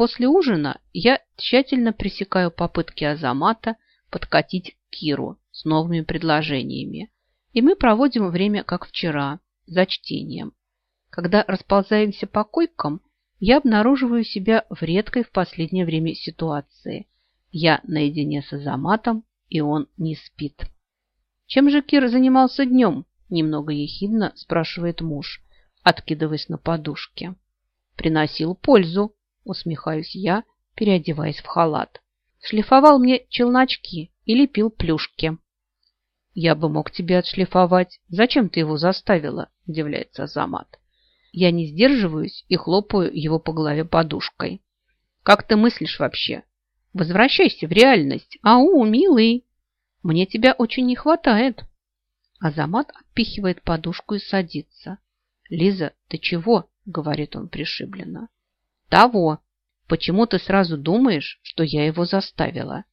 после ужина я тщательно пресекаю попытки Азамата подкатить Киру с новыми предложениями. И мы проводим время, как вчера, за чтением. Когда расползаемся по койкам, я обнаруживаю себя в редкой в последнее время ситуации. Я наедине с Азаматом, и он не спит. «Чем же Кир занимался днем?» – немного ехидно спрашивает муж, откидываясь на подушке. «Приносил пользу», – усмехаюсь я, переодеваясь в халат. «Шлифовал мне челночки и лепил плюшки». «Я бы мог тебя отшлифовать. Зачем ты его заставила?» – удивляется Азамат. Я не сдерживаюсь и хлопаю его по голове подушкой. «Как ты мыслишь вообще? Возвращайся в реальность. Ау, милый!» Мне тебя очень не хватает. Азамат отпихивает подушку и садится. Лиза, ты чего? Говорит он пришибленно. Того. Почему ты сразу думаешь, что я его заставила?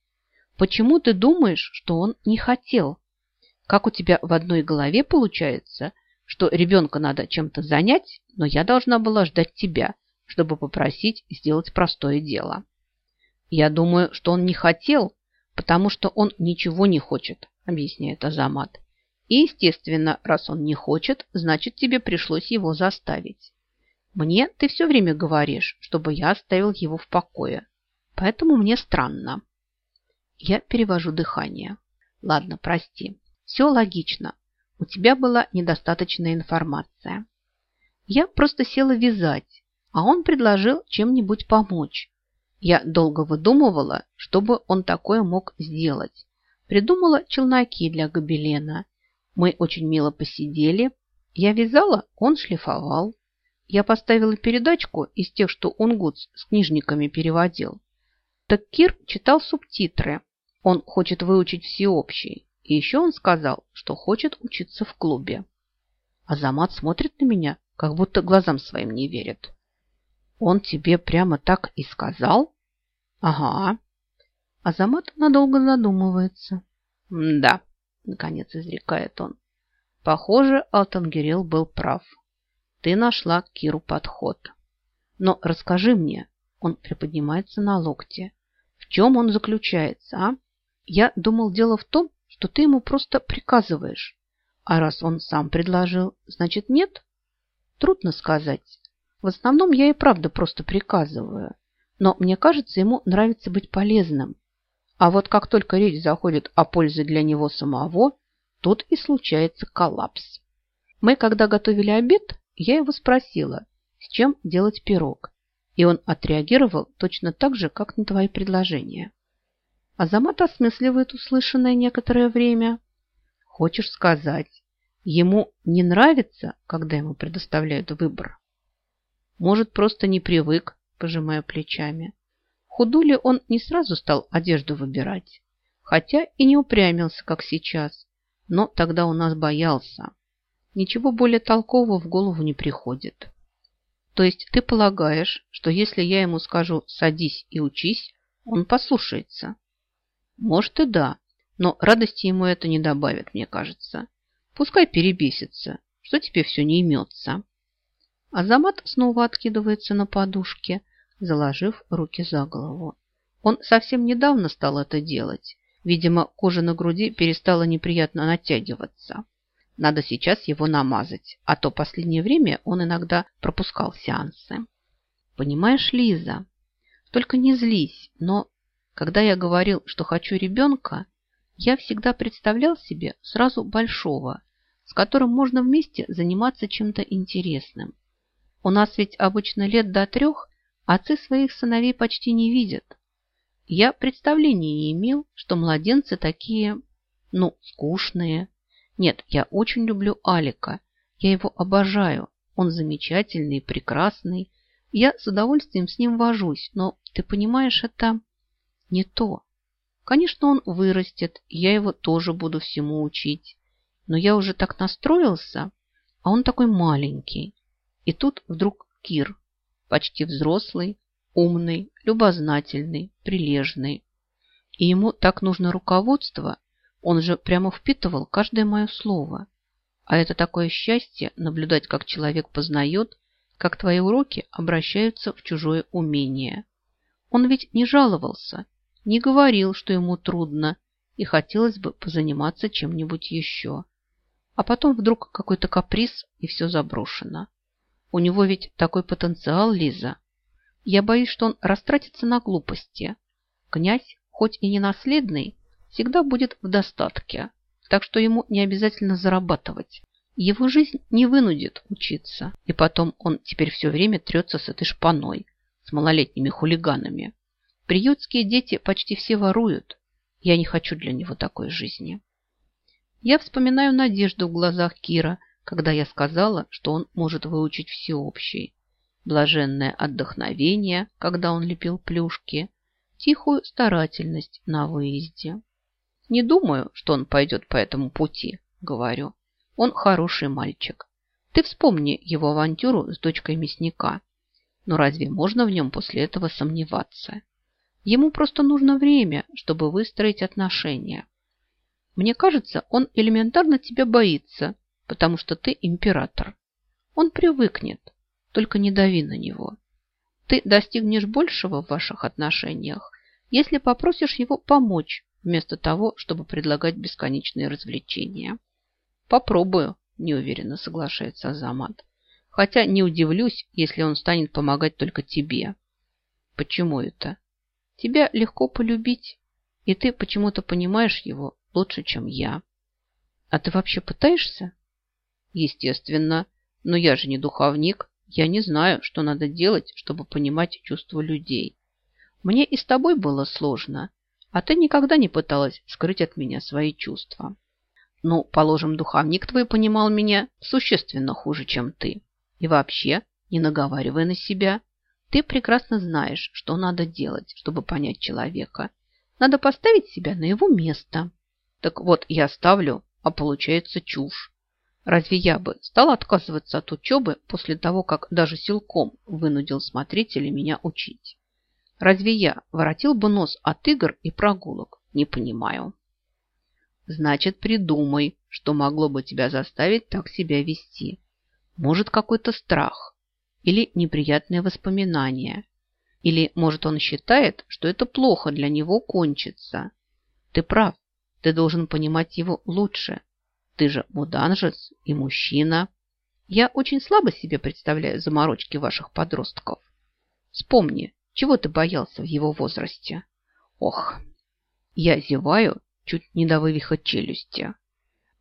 Почему ты думаешь, что он не хотел? Как у тебя в одной голове получается, что ребенка надо чем-то занять, но я должна была ждать тебя, чтобы попросить сделать простое дело? Я думаю, что он не хотел, потому что он ничего не хочет, объясняет Азамат. И, естественно, раз он не хочет, значит, тебе пришлось его заставить. Мне ты все время говоришь, чтобы я оставил его в покое. Поэтому мне странно. Я перевожу дыхание. Ладно, прости. Все логично. У тебя была недостаточная информация. Я просто села вязать, а он предложил чем-нибудь помочь. Я долго выдумывала, чтобы он такое мог сделать. Придумала челноки для гобелена. Мы очень мило посидели. Я вязала, он шлифовал. Я поставила передачку из тех, что Унгутс с книжниками переводил. Так Кир читал субтитры. Он хочет выучить всеобщий. И еще он сказал, что хочет учиться в клубе. Азамат смотрит на меня, как будто глазам своим не верит. Он тебе прямо так и сказал? Ага. Азамат надолго задумывается. Да, наконец изрекает он. Похоже, Алтангерел был прав. Ты нашла Киру подход. Но расскажи мне, он приподнимается на локте, в чем он заключается, а? Я думал, дело в том, что ты ему просто приказываешь. А раз он сам предложил, значит нет? Трудно сказать. В основном я и правда просто приказываю. Но мне кажется, ему нравится быть полезным. А вот как только речь заходит о пользе для него самого, тут и случается коллапс. Мы, когда готовили обед, я его спросила, с чем делать пирог. И он отреагировал точно так же, как на твои предложения. Азамат осмысливает услышанное некоторое время. Хочешь сказать, ему не нравится, когда ему предоставляют выбор? Может, просто не привык, пожимая плечами. Худули он не сразу стал одежду выбирать, хотя и не упрямился, как сейчас, но тогда у нас боялся. Ничего более толкового в голову не приходит. То есть ты полагаешь, что если я ему скажу «садись и учись», он послушается? Может и да, но радости ему это не добавит, мне кажется. Пускай перебесится, что тебе все не имется. Азамат снова откидывается на подушке, заложив руки за голову. Он совсем недавно стал это делать. Видимо, кожа на груди перестала неприятно натягиваться. Надо сейчас его намазать, а то последнее время он иногда пропускал сеансы. Понимаешь, Лиза, только не злись, но когда я говорил, что хочу ребенка, я всегда представлял себе сразу большого, с которым можно вместе заниматься чем-то интересным. У нас ведь обычно лет до трех отцы своих сыновей почти не видят. Я представления не имел, что младенцы такие, ну, скучные. Нет, я очень люблю Алика. Я его обожаю. Он замечательный, прекрасный. Я с удовольствием с ним вожусь, но ты понимаешь, это не то. Конечно, он вырастет, я его тоже буду всему учить. Но я уже так настроился, а он такой маленький. И тут вдруг Кир, почти взрослый, умный, любознательный, прилежный. И ему так нужно руководство, он же прямо впитывал каждое мое слово. А это такое счастье наблюдать, как человек познает, как твои уроки обращаются в чужое умение. Он ведь не жаловался, не говорил, что ему трудно, и хотелось бы позаниматься чем-нибудь еще. А потом вдруг какой-то каприз, и все заброшено. У него ведь такой потенциал, Лиза. Я боюсь, что он растратится на глупости. Князь, хоть и не наследный, всегда будет в достатке, так что ему не обязательно зарабатывать. Его жизнь не вынудит учиться, и потом он теперь все время трется с этой шпаной, с малолетними хулиганами. Приютские дети почти все воруют. Я не хочу для него такой жизни. Я вспоминаю надежду в глазах Кира, когда я сказала, что он может выучить всеобщий. Блаженное отдохновение, когда он лепил плюшки, тихую старательность на выезде. Не думаю, что он пойдет по этому пути, говорю. Он хороший мальчик. Ты вспомни его авантюру с дочкой мясника. Но разве можно в нем после этого сомневаться? Ему просто нужно время, чтобы выстроить отношения. Мне кажется, он элементарно тебя боится, потому что ты император. Он привыкнет, только не дави на него. Ты достигнешь большего в ваших отношениях, если попросишь его помочь, вместо того, чтобы предлагать бесконечные развлечения. Попробую, неуверенно соглашается Азамат. Хотя не удивлюсь, если он станет помогать только тебе. Почему это? Тебя легко полюбить, и ты почему-то понимаешь его лучше, чем я. А ты вообще пытаешься? Естественно. Но я же не духовник. Я не знаю, что надо делать, чтобы понимать чувства людей. Мне и с тобой было сложно, а ты никогда не пыталась скрыть от меня свои чувства. Ну, положим, духовник твой понимал меня существенно хуже, чем ты. И вообще, не наговаривай на себя. Ты прекрасно знаешь, что надо делать, чтобы понять человека. Надо поставить себя на его место. Так вот, я ставлю, а получается чушь. Разве я бы стала отказываться от учебы после того, как даже силком вынудил смотрителя меня учить? Разве я воротил бы нос от игр и прогулок? Не понимаю. Значит, придумай, что могло бы тебя заставить так себя вести. Может, какой-то страх или неприятные воспоминания. Или, может, он считает, что это плохо для него кончится. Ты прав, ты должен понимать его лучше. Ты же муданжец и мужчина. Я очень слабо себе представляю заморочки ваших подростков. Вспомни, чего ты боялся в его возрасте. Ох, я зеваю, чуть не до вывиха челюсти.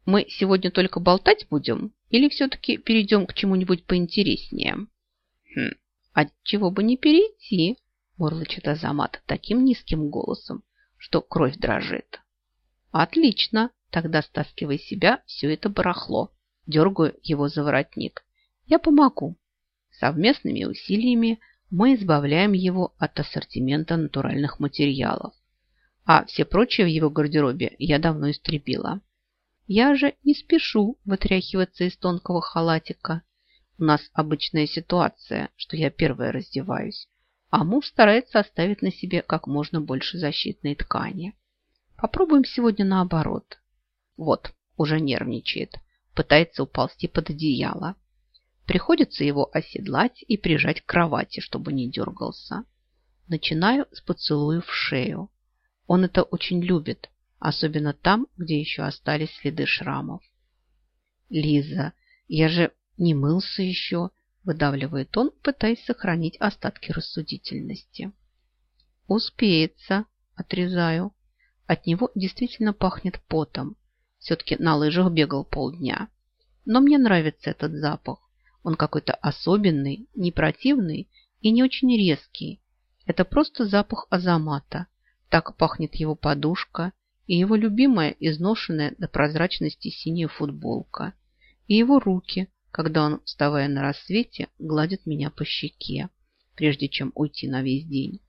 Мы сегодня только болтать будем или все-таки перейдем к чему-нибудь поинтереснее? Хм, от чего бы не перейти, мурлычет Азамат таким низким голосом, что кровь дрожит. Отлично, тогда стаскивай себя все это барахло. Дергаю его за воротник. Я помогу. Совместными усилиями мы избавляем его от ассортимента натуральных материалов. А все прочие в его гардеробе я давно истребила. Я же не спешу вытряхиваться из тонкого халатика. У нас обычная ситуация, что я первая раздеваюсь, а муж старается оставить на себе как можно больше защитной ткани. Попробуем сегодня наоборот. Вот, уже нервничает. Пытается уползти под одеяло. Приходится его оседлать и прижать к кровати, чтобы не дергался. Начинаю с поцелуя в шею. Он это очень любит, особенно там, где еще остались следы шрамов. «Лиза, я же не мылся еще», – выдавливает он, пытаясь сохранить остатки рассудительности. «Успеется», – отрезаю. От него действительно пахнет потом. Все-таки на лыжах бегал полдня. Но мне нравится этот запах. Он какой-то особенный, не противный и не очень резкий. Это просто запах азамата. Так пахнет его подушка и его любимая изношенная до прозрачности синяя футболка. И его руки, когда он, вставая на рассвете, гладит меня по щеке, прежде чем уйти на весь день.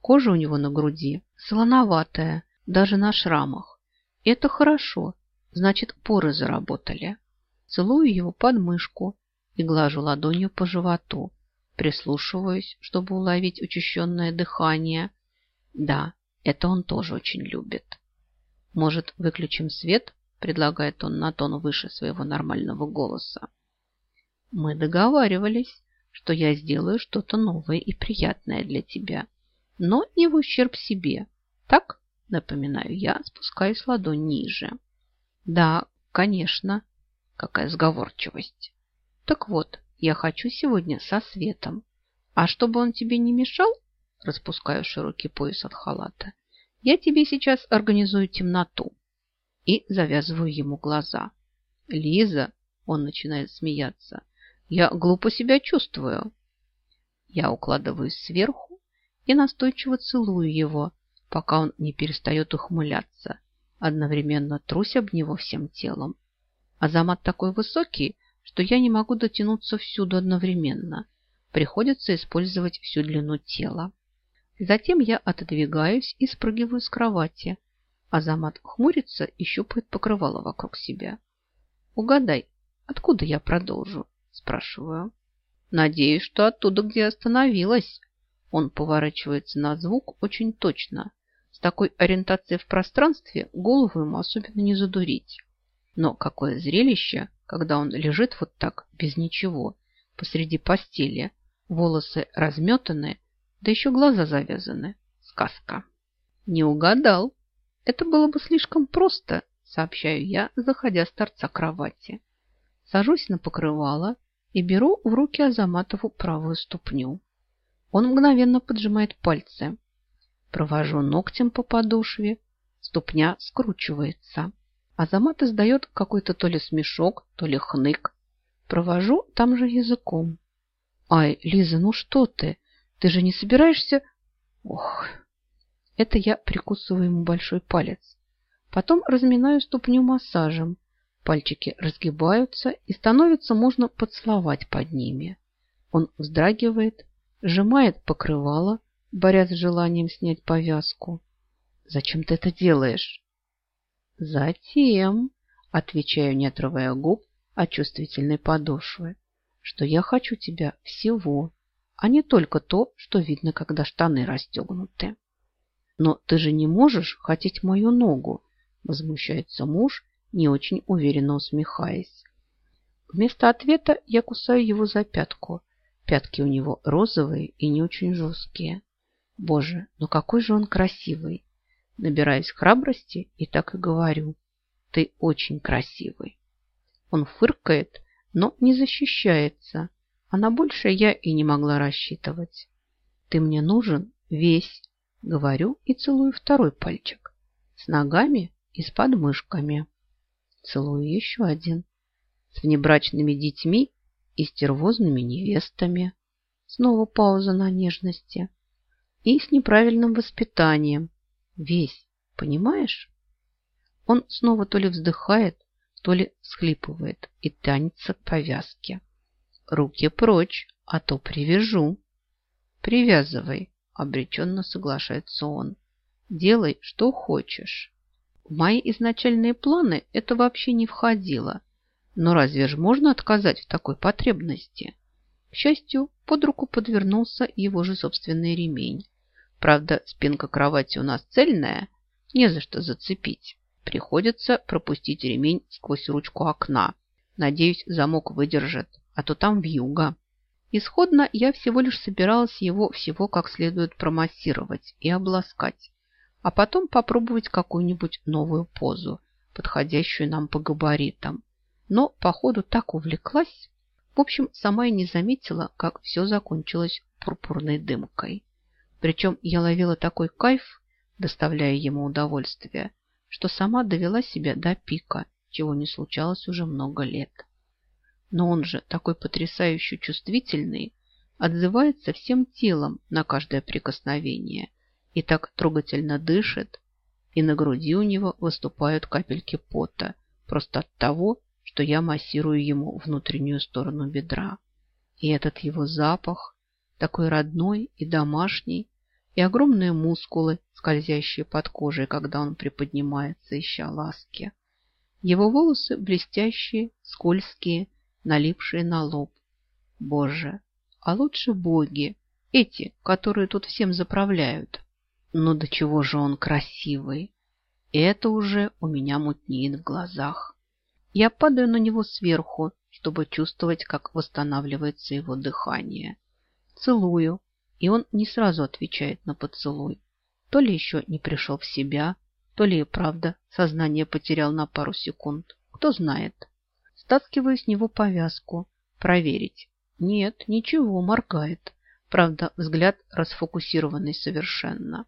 Кожа у него на груди солоноватая, даже на шрамах. Это хорошо, значит, поры заработали. Целую его под мышку и глажу ладонью по животу. Прислушиваюсь, чтобы уловить учащенное дыхание. Да, это он тоже очень любит. Может, выключим свет? Предлагает он на тон выше своего нормального голоса. Мы договаривались, что я сделаю что-то новое и приятное для тебя. но не в ущерб себе. Так, напоминаю я, спускаюсь ладонь ниже. Да, конечно. Какая сговорчивость. Так вот, я хочу сегодня со светом. А чтобы он тебе не мешал, распускаю широкий пояс от халата, я тебе сейчас организую темноту. И завязываю ему глаза. Лиза, он начинает смеяться, я глупо себя чувствую. Я укладываюсь сверху и настойчиво целую его, пока он не перестает ухмыляться, одновременно трусь об него всем телом. Азамат такой высокий, что я не могу дотянуться всюду одновременно. Приходится использовать всю длину тела. Затем я отодвигаюсь и спрыгиваю с кровати. Азамат хмурится и щупает покрывало вокруг себя. «Угадай, откуда я продолжу?» – спрашиваю. «Надеюсь, что оттуда, где остановилась». Он поворачивается на звук очень точно. С такой ориентацией в пространстве голову ему особенно не задурить. Но какое зрелище, когда он лежит вот так, без ничего, посреди постели, волосы разметаны, да еще глаза завязаны. Сказка. Не угадал. Это было бы слишком просто, сообщаю я, заходя с торца кровати. Сажусь на покрывало и беру в руки Азаматову правую ступню. Он мгновенно поджимает пальцы. Провожу ногтем по подошве, ступня скручивается. Азамат издает какой-то то ли смешок, то ли хнык. Провожу там же языком. Ай, Лиза, ну что ты? Ты же не собираешься... Ох, это я прикусываю ему большой палец. Потом разминаю ступню массажем. Пальчики разгибаются и становится можно поцеловать под ними. Он вздрагивает, сжимает покрывало, борясь с желанием снять повязку. «Зачем ты это делаешь?» Затем, отвечаю, не отрывая губ от чувствительной подошвы, что я хочу тебя всего, а не только то, что видно, когда штаны расстегнуты. Но ты же не можешь хотеть мою ногу, возмущается муж, не очень уверенно усмехаясь. Вместо ответа я кусаю его за пятку. Пятки у него розовые и не очень жесткие. Боже, ну какой же он красивый! Набираюсь храбрости и так и говорю. Ты очень красивый. Он фыркает, но не защищается, а на большее я и не могла рассчитывать. Ты мне нужен весь, говорю и целую второй пальчик. С ногами и с подмышками. Целую еще один. С внебрачными детьми и стервозными невестами. Снова пауза на нежности. И с неправильным воспитанием, Весь, понимаешь? Он снова то ли вздыхает, то ли схлипывает и тянется к повязке. Руки прочь, а то привяжу. Привязывай, обреченно соглашается он. Делай, что хочешь. В мои изначальные планы это вообще не входило. Но разве же можно отказать в такой потребности? К счастью, под руку подвернулся его же собственный ремень. Правда, спинка кровати у нас цельная, не за что зацепить. Приходится пропустить ремень сквозь ручку окна. Надеюсь, замок выдержит, а то там вьюга. Исходно я всего лишь собиралась его всего как следует промассировать и обласкать, а потом попробовать какую-нибудь новую позу, подходящую нам по габаритам. Но, походу, так увлеклась. В общем, сама и не заметила, как все закончилось пурпурной дымкой. Причем я ловила такой кайф, доставляя ему удовольствие, что сама довела себя до пика, чего не случалось уже много лет. Но он же такой потрясающе чувствительный, отзывается всем телом на каждое прикосновение и так трогательно дышит, и на груди у него выступают капельки пота, просто от того, что я массирую ему внутреннюю сторону бедра. И этот его запах, такой родной и домашний, и огромные мускулы, скользящие под кожей, когда он приподнимается, ища ласки. Его волосы блестящие, скользкие, налипшие на лоб. Боже, а лучше боги, эти, которые тут всем заправляют. Но до чего же он красивый! И это уже у меня мутнеет в глазах. Я падаю на него сверху, чтобы чувствовать, как восстанавливается его дыхание. Целую, И он не сразу отвечает на поцелуй. То ли еще не пришел в себя, то ли и правда сознание потерял на пару секунд. Кто знает. Стаскиваю с него повязку. Проверить. Нет, ничего, моргает. Правда, взгляд расфокусированный совершенно.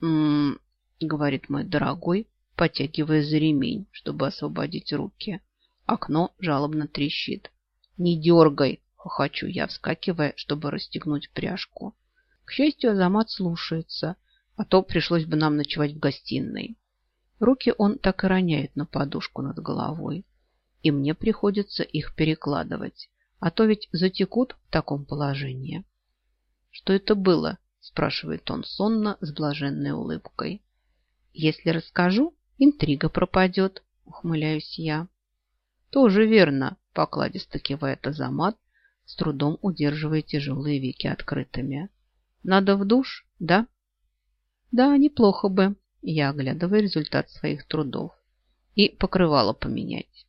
«М-м-м», говорит мой дорогой, потягивая за ремень, чтобы освободить руки. Окно жалобно трещит. «Не дергай!» – хохочу я, вскакивая, чтобы расстегнуть пряжку. К счастью, Азамат слушается, а то пришлось бы нам ночевать в гостиной. Руки он так и роняет на подушку над головой, и мне приходится их перекладывать, а то ведь затекут в таком положении. «Что это было?» – спрашивает он сонно с блаженной улыбкой. «Если расскажу, интрига пропадет», – ухмыляюсь я. «Тоже верно», – покладисто кивает Азамат, с трудом удерживая тяжелые веки открытыми. «Надо в душ, да?» «Да, неплохо бы», – я оглядываю результат своих трудов. «И покрывало поменять».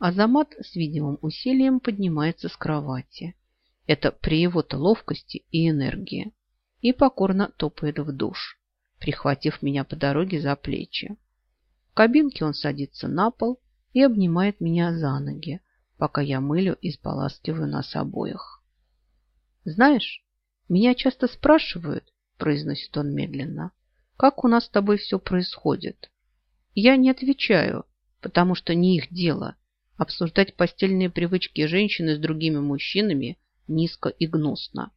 Азамат с видимым усилием поднимается с кровати. Это при его-то ловкости и энергии. И покорно топает в душ, прихватив меня по дороге за плечи. В кабинке он садится на пол и обнимает меня за ноги, пока я мылю и споласкиваю нас обоих. «Знаешь, меня часто спрашивают, — произносит он медленно, — как у нас с тобой все происходит. Я не отвечаю, потому что не их дело. Обсуждать постельные привычки женщины с другими мужчинами низко и гнусно.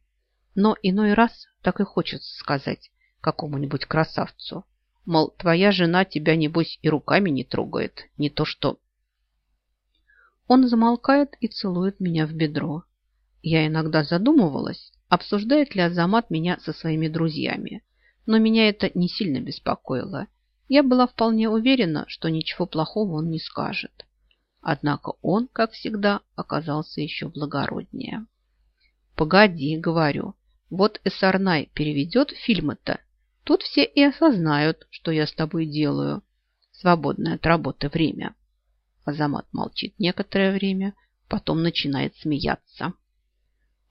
Но иной раз так и хочется сказать какому-нибудь красавцу. Мол, твоя жена тебя, небось, и руками не трогает, не то что он замолкает и целует меня в бедро. Я иногда задумывалась, обсуждает ли Азамат меня со своими друзьями, но меня это не сильно беспокоило. Я была вполне уверена, что ничего плохого он не скажет. Однако он, как всегда, оказался еще благороднее. «Погоди», — говорю, — «вот Эсарнай переведет фильмы-то. Тут все и осознают, что я с тобой делаю. Свободное от работы время». Азамат молчит некоторое время, потом начинает смеяться.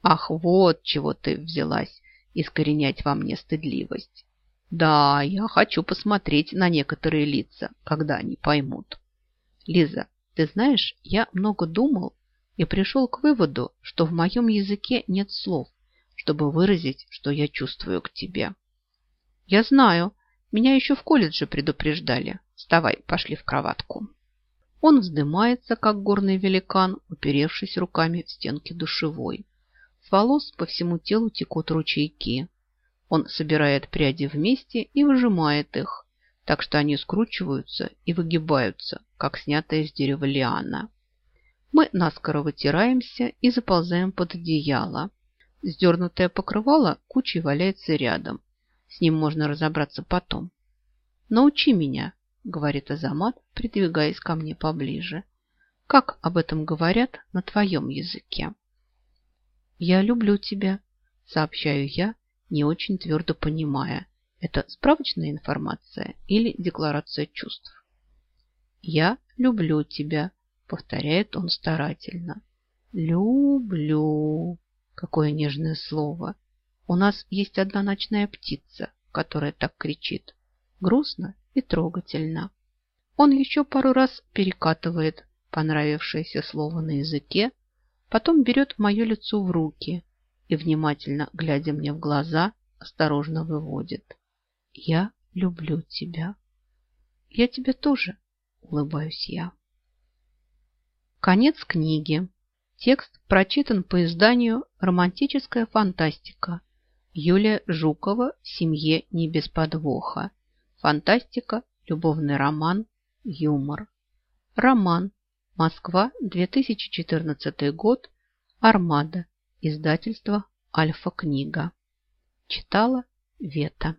Ах, вот чего ты взялась искоренять во мне стыдливость. Да, я хочу посмотреть на некоторые лица, когда они поймут. Лиза, ты знаешь, я много думал и пришел к выводу, что в моем языке нет слов, чтобы выразить, что я чувствую к тебе. Я знаю, меня еще в колледже предупреждали. Вставай, пошли в кроватку. Он вздымается, как горный великан, уперевшись руками в стенки душевой. С волос по всему телу текут ручейки. Он собирает пряди вместе и выжимает их, так что они скручиваются и выгибаются, как снятая с дерева лиана. Мы наскоро вытираемся и заползаем под одеяло. Сдернутое покрывало кучей валяется рядом. С ним можно разобраться потом. Научи меня, говорит Азамат, придвигаясь ко мне поближе. Как об этом говорят на твоем языке? Я люблю тебя, сообщаю я, не очень твердо понимая, это справочная информация или декларация чувств. Я люблю тебя, повторяет он старательно. Люблю. Какое нежное слово. У нас есть одна ночная птица, которая так кричит. Грустно и трогательно. Он еще пару раз перекатывает понравившееся слово на языке, потом берет мое лицо в руки и, внимательно глядя мне в глаза, осторожно выводит. «Я люблю тебя». «Я тебя тоже», — улыбаюсь я. Конец книги. Текст прочитан по изданию «Романтическая фантастика». Юлия Жукова семье не без подвоха. Фантастика, любовный роман, юмор. Роман. Москва, 2014 год. Армада. Издательство Альфа-книга. Читала Вета.